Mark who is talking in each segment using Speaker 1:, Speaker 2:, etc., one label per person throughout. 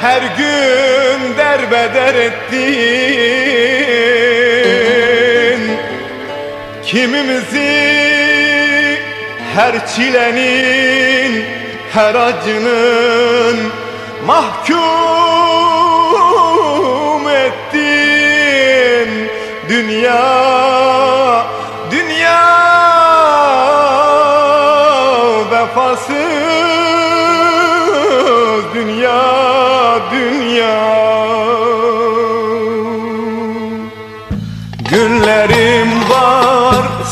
Speaker 1: her gün derbeder ettin. Kimimizi her çilenin, her acının mahkum ettin. Dünya,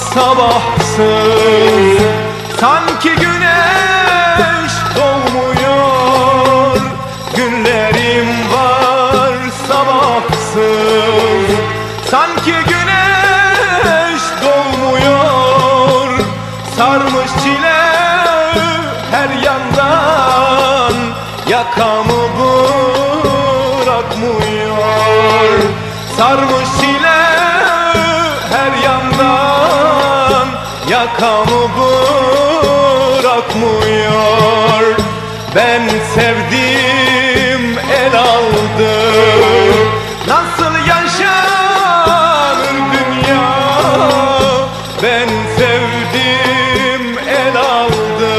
Speaker 1: var sabahsız. Sanki güneş doğmuyor. Günlerim var sabahsız. Sanki güneş doğmuyor. Sarmış çile her yandan. Yakamı bırakmıyor. Sarmış çile Yakamı bırakmıyor. Ben sevdim el aldı. Nasıl yaşanır dünya? Ben sevdim el aldı.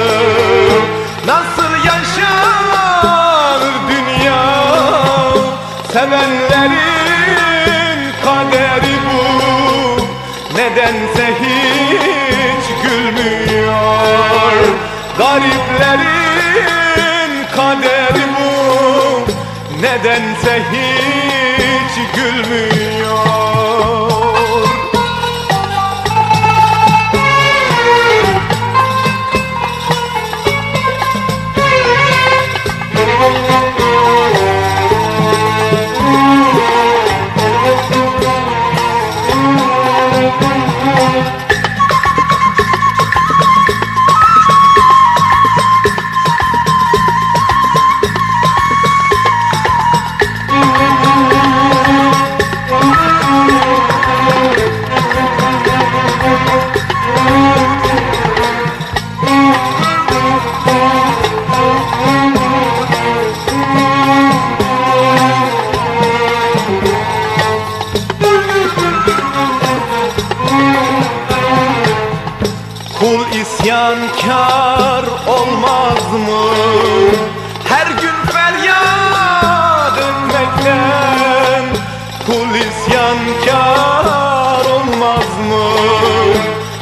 Speaker 1: Nasıl yaşanır dünya? Sevenlerin kaderi bu. Nedense hiç Gariplerin kaderi bu. Nedense hiç gülmüyor isyankar olmaz mı? Her gün feryat etmekten Kul isyankar olmaz mı?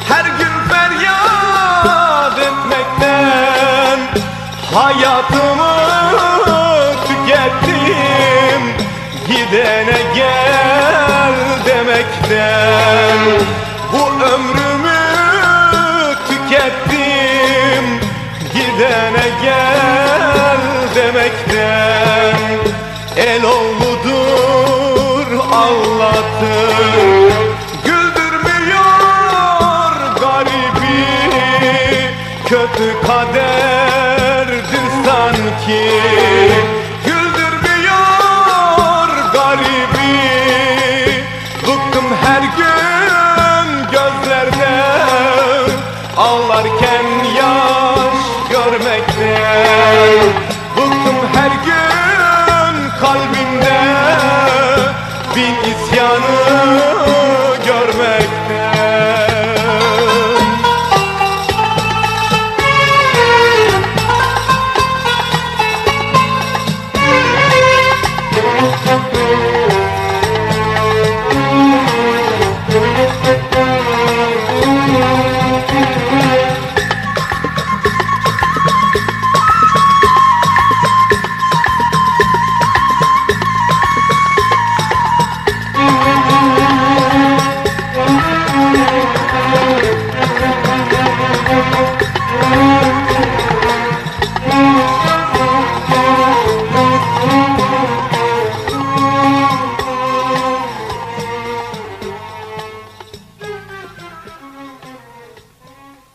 Speaker 1: Her gün feryat etmekten Hayatımı tükettim Gidene gel demekten Bu ömrümü Gidene gel demekten El oğludur ağlatır Güldürmüyor garibi Kötü kaderdir sanki Güldürmüyor garibi Bıktım her gün gözlerden Ağlarken